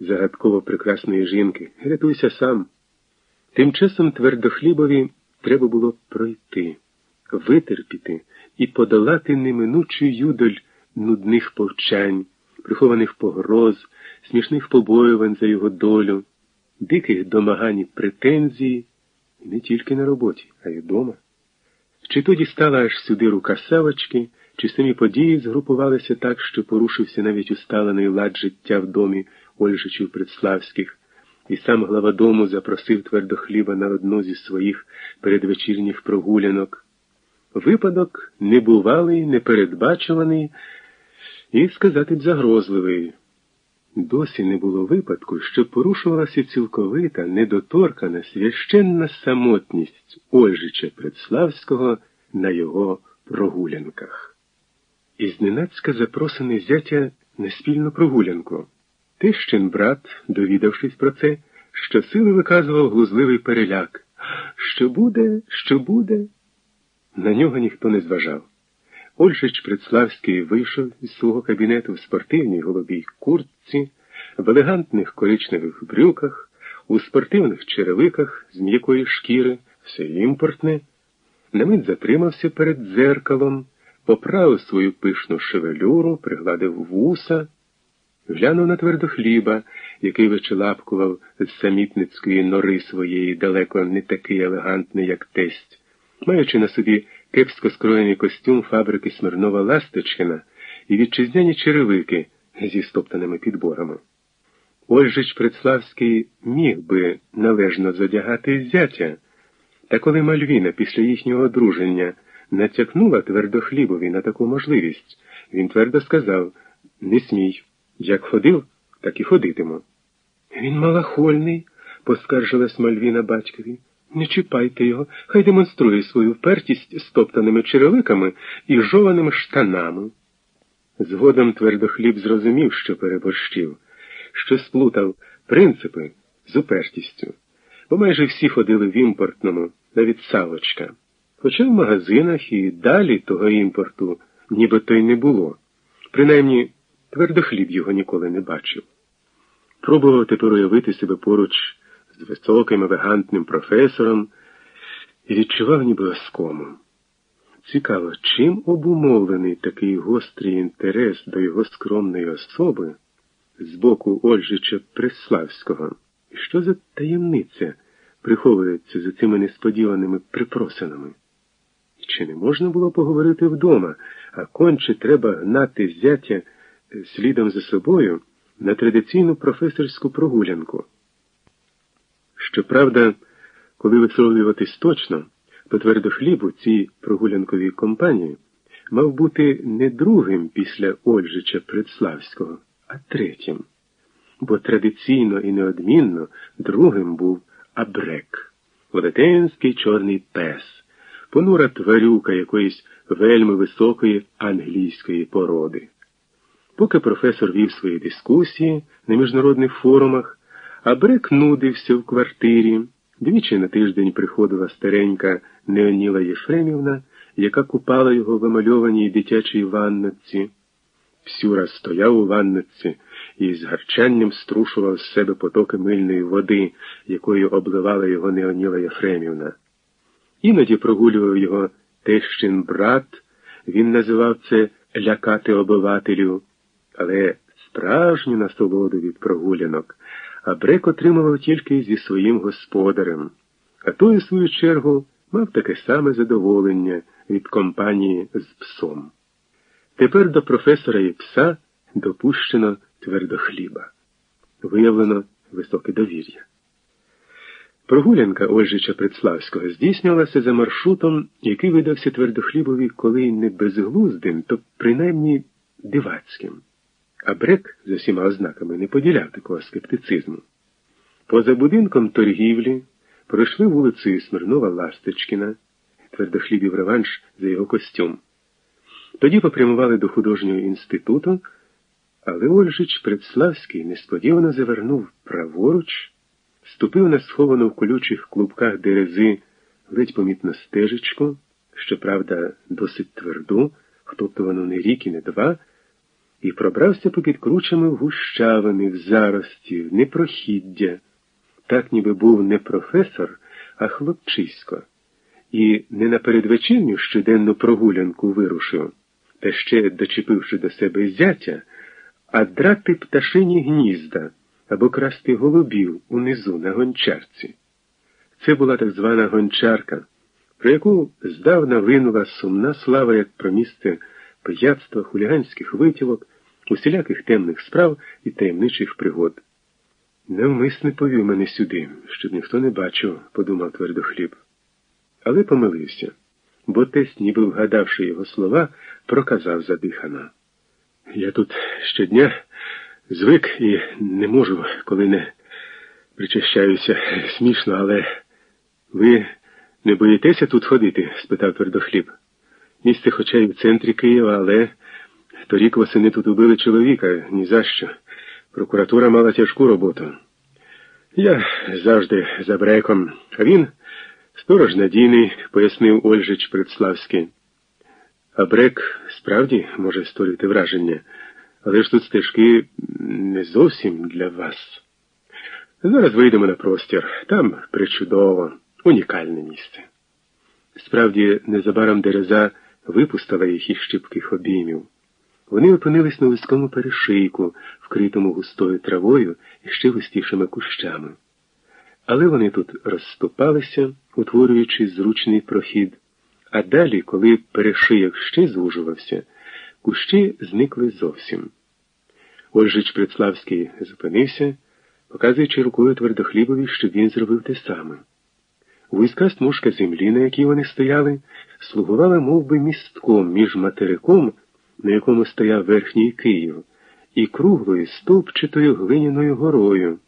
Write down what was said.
загадково прекрасної жінки. Рятуйся сам. Тим часом твердохлібові треба було пройти, витерпіти і подолати неминучу юдоль нудних повчань, прихованих погроз, смішних побоювань за його долю, диких домагань і претензій, не тільки на роботі, а й вдома. Чи тоді стала аж сюди рука Савочки, чи самі події згрупувалися так, що порушився навіть усталений лад життя в домі Ольжичів Предславських, і сам глава дому запросив твердохліба на одну зі своїх передвечірніх прогулянок. Випадок небувалий, непередбачуваний і, сказати б, загрозливий. Досі не було випадку, що порушувалася цілковита, недоторкана, священна самотність Ольжича Предславського на його прогулянках. І зненацька запросений зятя на спільну прогулянку. Тищин брат, довідавшись про це, щосили виказував глузливий переляк. Що буде, що буде? На нього ніхто не зважав. Ольжич Предславський вийшов із свого кабінету в спортивній голубій куртці, в елегантних коричневих брюках, у спортивних черевиках з м'якої шкіри, все імпортне, на затримався перед дзеркалом, поправив свою пишну шевелюру, пригладив вуса, глянув на твердохліба, який вичелапкував з самітницької нори своєї далеко не такий елегантний, як тесть, маючи на собі кепсько скроєний костюм фабрики Смирнова Ласточкина і вітчизняні черевики зі стоптаними підборами. Ольжич Предславський міг би належно задягати зятя, та коли Мальвіна після їхнього одруження натякнула твердохлібові на таку можливість, він твердо сказав не смій. Як ходив, так і ходитиму. Він малахольний, поскаржилась Мальвіна батькові. Не чіпайте його, хай демонструє свою впертість стоптаними черевиками і жованими штанами. Згодом твердохліб зрозумів, що переборщив, що сплутав принципи з упертістю, бо майже всі ходили в імпортному, навіть савочка. Хоча в магазинах і далі того імпорту нібито й не було. Принаймні, твердохліб його ніколи не бачив. Пробував тепер уявити себе поруч з високим елегантним професором і відчував ніби оскому. Цікаво, чим обумовлений такий гострий інтерес до його скромної особи з боку Ольжича Преславського, і що за таємниця приховується за цими несподіваними припросинами? Чи не можна було поговорити вдома, а конче треба гнати зятя слідом за собою на традиційну професорську прогулянку? Щоправда, коли висловлюватись точно, то твердохліб цій прогулянковій компанії мав бути не другим після Ольжича Предславського, а третім, бо традиційно і неодмінно другим був Абрек, велетенський чорний пес, понура тварюка якоїсь вельми високої англійської породи. Поки професор вів свої дискусії на міжнародних форумах, Абрек нудився в квартирі. Двічі на тиждень приходила старенька Неоніла Єфремівна, яка купала його в емальованій дитячій ванноці. Всюра стояв у ванноці і з гарчанням струшував з себе потоки мильної води, якою обливала його Неоніла Єфремівна. Іноді прогулював його тещин брат, він називав це лякати обивателю, але справжню насолоду від прогулянок. А Брек отримував тільки зі своїм господарем, а той, у свою чергу, мав таке саме задоволення від компанії з псом. Тепер до професора і пса допущено твердохліба. Виявлено високе довір'я. Прогулянка Ольжича Предславського здійснювалася за маршрутом, який видався твердохлібові коли не безглуздим, то принаймні дивацьким. А Брек з усіма ознаками не поділяв такого скептицизму. Поза будинком торгівлі пройшли вулицею Смирнова Ласточкіна, твердохлібів реванш за його костюм. Тоді попрямували до художнього інституту, але Ольжич Предславський несподівано завернув праворуч, ступив на сховану в колючих клубках дерези ледь помітну стежечку, щоправда, досить тверду, втоптувану не рік і не два. І пробрався попід кручами гущавини, в зарості, в непрохіддя. Так ніби був не професор, а хлопчисько. І не на передвечірню щоденну прогулянку вирушив, та ще дочепивши до себе зятя, а драти пташині гнізда або красти голубів унизу на гончарці. Це була так звана гончарка, про яку здавна винула сумна слава як про місце пияцтва, хуліганських витівок, усіляких темних справ і таємничих пригод. Навмисне повів мене сюди, щоб ніхто не бачив, подумав твердохліб. Але помилився, бо тесть, ніби вгадавши його слова, проказав задихано. Я тут щодня звик і не можу, коли не причащаюся смішно, але ви не боїтеся тут ходити? спитав твердохліб. Місце хоча й в центрі Києва, але торік восени тут убили чоловіка ні за що. Прокуратура мала тяжку роботу. Я завжди за бреком, а він сторож надійний, пояснив Ольжич Предславський. А брек справді може створити враження, але ж тут стежки не зовсім для вас. Зараз вийдемо на простір. Там причудово, унікальне місце. Справді, незабаром дереза випустила їх із щипких обіймів. Вони опинились на вузькому перешийку, вкритому густою травою і ще густішими кущами. Але вони тут розступалися, утворюючи зручний прохід, а далі, коли перешийок ще звужувався, кущі зникли зовсім. Ольжич Предславський зупинився, показуючи рукою твердохлібові, щоб він зробив те саме. Вузька смужка землі, на якій вони стояли, слугувала мов би, містком між материком, на якому стояв верхній Київ, і круглою стовпчатою глиняною горою.